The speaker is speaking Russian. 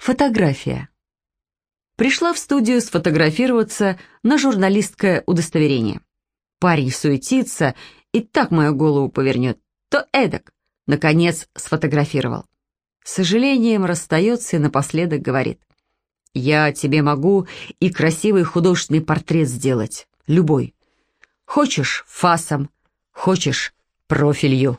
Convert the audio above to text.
Фотография. Пришла в студию сфотографироваться на журналистское удостоверение. Парень суетится и так мою голову повернет, то эдак. Наконец сфотографировал. С сожалением расстается и напоследок говорит. «Я тебе могу и красивый художественный портрет сделать, любой. Хочешь — фасом, хочешь — профилью».